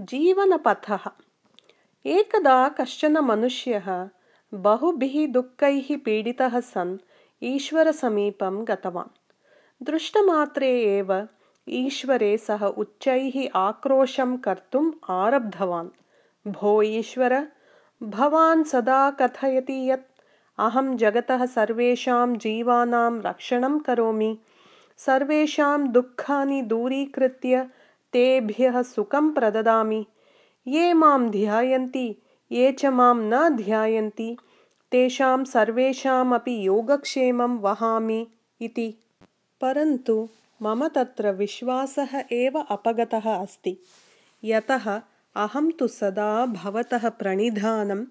जीवनपथः। एकदा कश्चन मनुष्यः बहुभिः दुःखैः पीडितः सन् ईश्वरसमीपं गतवान्। दृष्टमात्रे एव ईश्वरे सः उच्चैः आक्रोशं कर्तुम् आरब्धवान्। भो ईश्वर भवान् सदा कथयति यत् अहं जगतः सर्वेषां जीवानां रक्षणं करोमि। सर्वेषां दुःखानि दूरीकृत्य तेभ्यः सुखं प्रददामि। ये मां ध्यायन्ति ये च मां न ध्यायन्ति तेषां सर्वेषामपि योगक्षेमं वहामि इति। परन्तु मम तत्र विश्वासः एव अपगतः अस्ति। यतः अहं तु सदा भवतः प्रणिधानं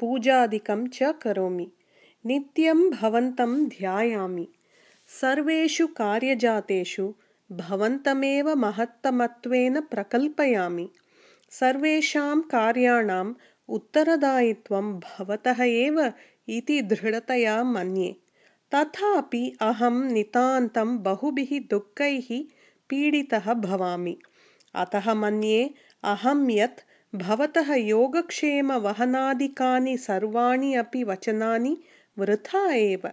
पूजादिकं च करोमि। नित्यं भवन्तं ध्यायामि। सर्वेषु कार्यजातेषु भवन्तमेव महत्तमत्वेन प्रकल्पयामि। सर्वेषां कार्याणाम् उत्तरदायित्वं भवतः एव इति दृढतया मन्ये। तथापि अहं नितान्तं बहुभिः दुःखैः पीडितः भवामि। अतः मन्ये अहं यत् भवतः योगक्षेमवहनादिकानि सर्वाणि अपि वचनानि वृथा एव।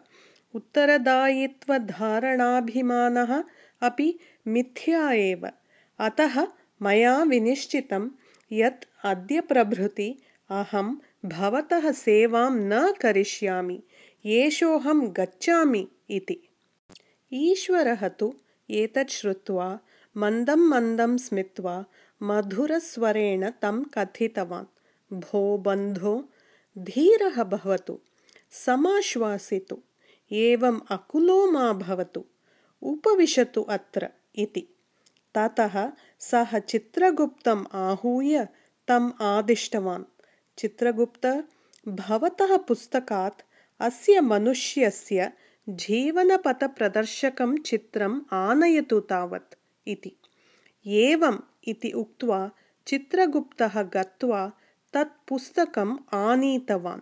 उत्तरदायित्वधारणाभिमानः अपि मिथ्या एव। अतः मया विनिश्चितं यत् अद्य प्रभृति अहं भवतः सेवां न करिष्यामि एषोऽहं गच्छामि इति। ईश्वरः तु एतत् श्रुत्वा मन्दं मन्दं स्मित्वा मधुरस्वरेण तं कथितवान्। भो बन्धो धीरः भवतु समाश्वासितु एवम् अकुलो मा भवतु उपविशतु अत्र इति। ततः सः चित्रगुप्तम् आहूय तम् आदिष्टवान्। चित्रगुप्त भवतः पुस्तकात् अस्य मनुष्यस्य जीवनपथप्रदर्शकं चित्रम् आनयतु तावत् इति। एवम् इति उक्त्वा चित्रगुप्तः गत्वा तत् पुस्तकम् आनीतवान्।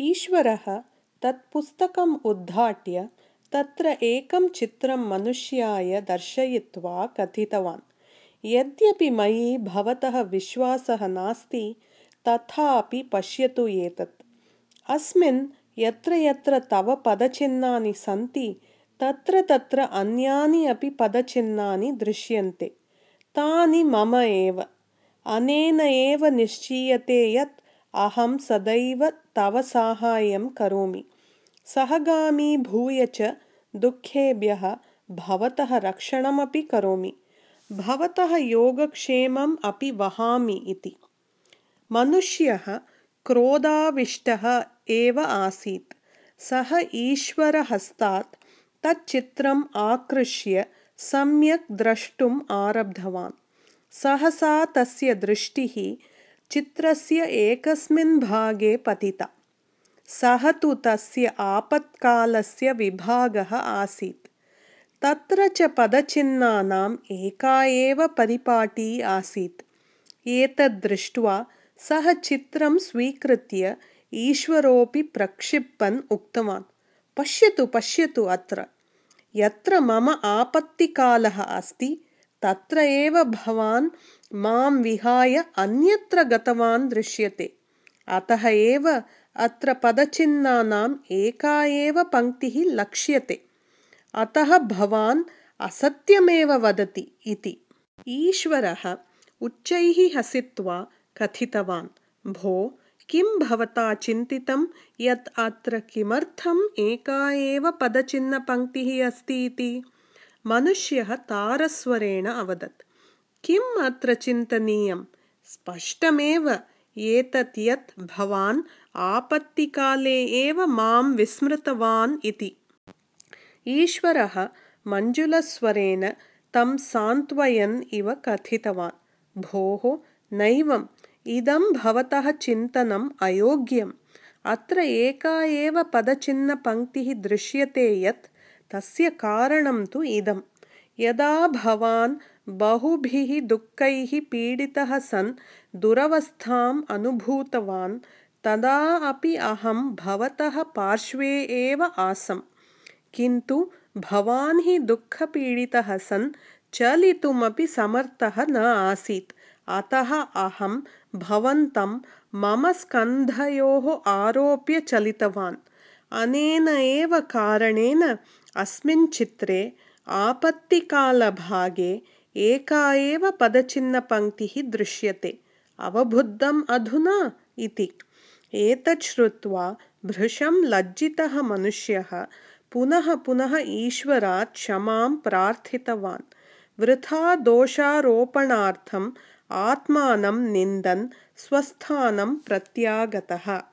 ईश्वरः तत् पुस्तकम् उद्घाट्य तत्र एकं चित्रं मनुष्याय दर्शयित्वा कथितवान्। यद्यपि मयि भवतः विश्वासः नास्ति तथापि पश्यतु एतत्। अस्मिन् यत्र यत्र तव पदचिह्नानि सन्ति तत्र तत्र अन्यानि अपि पदचिह्नानि दृश्यन्ते। तानि मम एव। अनेन एव निश्चीयते यत् अहं सदैव तव साहाय्यं करोमि। सहगामी भूय च दुःखेभ्यः भवतः रक्षणमपि करोमि। भवतः योगक्षेमम् अपि वहामि इति। मनुष्यः क्रोधाविष्टः एव आसीत्। सः ईश्वरहस्तात् तच्चित्रम् आकृष्य सम्यक् द्रष्टुम् आरब्धवान्। सहसा तस्य दृष्टिः चित्रस्य एकस्मिन् भागे पतिता सः तु तस्य आपत्कालस्य विभागः आसीत्। तत्र च पदचिह्नानाम् एका एव परिपाटी आसीत्। एतद् दृष्ट्वा सः चित्रं स्वीकृत्य ईश्वरोऽपि प्रक्षिपन् उक्तवान्। पश्यतु पश्यतु अत्र। यत्र मम आपत्तिकालः अस्ति तत्र एव भवान् मां विहाय अन्यत्र गतवान् दृश्यते। अतः एव अत्र पदचिह्नानाम् एका एव पङ्क्तिः लक्ष्यते। अतः भवान् असत्यमेव वदति इति। ईश्वरः उच्चैः हसित्वा कथितवान् भो किं भवता चिन्तितं यत् अत्र किमर्थम् एका एव पदचिह्नपङ्क्तिः अस्ति इति? मनुष्यः तारस्वरेण अवदत्। किम् अत्र चिन्तनीयं स्पष्टमेव एतत् यत् भवान् आपत्तिकाले एव मां विस्मृतवान् इति। ईश्वरः मञ्जुलस्वरेण तं सान्त्वयन् इव कथितवान्। भोः नैवम् इदं भवतः चिन्तनम् अयोग्यम्। अत्र एका एव पदचिह्नपङ्क्तिः दृश्यते यत् तस्य कारणं तु इदं यदा भवान् बहुभिः दुःखैः पीडितः सन् दुरवस्थाम् अनुभूतवान् तदा अपि अहं भवतः पार्श्वे एव आसम्। किन्तु भवान् हि दुःखपीडितः सन् चलितुमपि समर्थः न आसीत्। अतः अहं भवन्तं मम स्कन्धयोः आरोप्य चलितवान्। अनेन एव कारणेन अस्मिन् चित्रे आपत्तिकालभागे एका एव पदचिह्नपङ्क्तिः दृश्यते। अवबुद्धम् अधुना इति एतत् श्रुत्वा भृशं लज्जितः मनुष्यः पुनः पुनः ईश्वरात् क्षमां प्रार्थितवान्। वृथा दोषारोपणार्थम् आत्मानं निन्दन् स्वस्थानं प्रत्यागतः